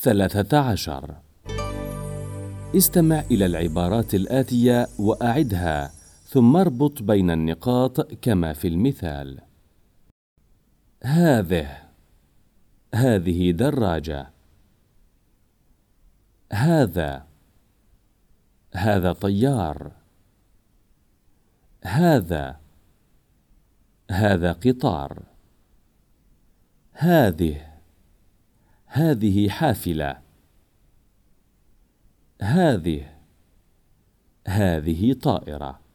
ثلاثة عشر. استمع إلى العبارات الآتية وأعدها ثم اربط بين النقاط كما في المثال. هذه هذه دراجة. هذا هذا طيار. هذا هذا قطار. هذه هذه حافلة. هذه هذه طائرة.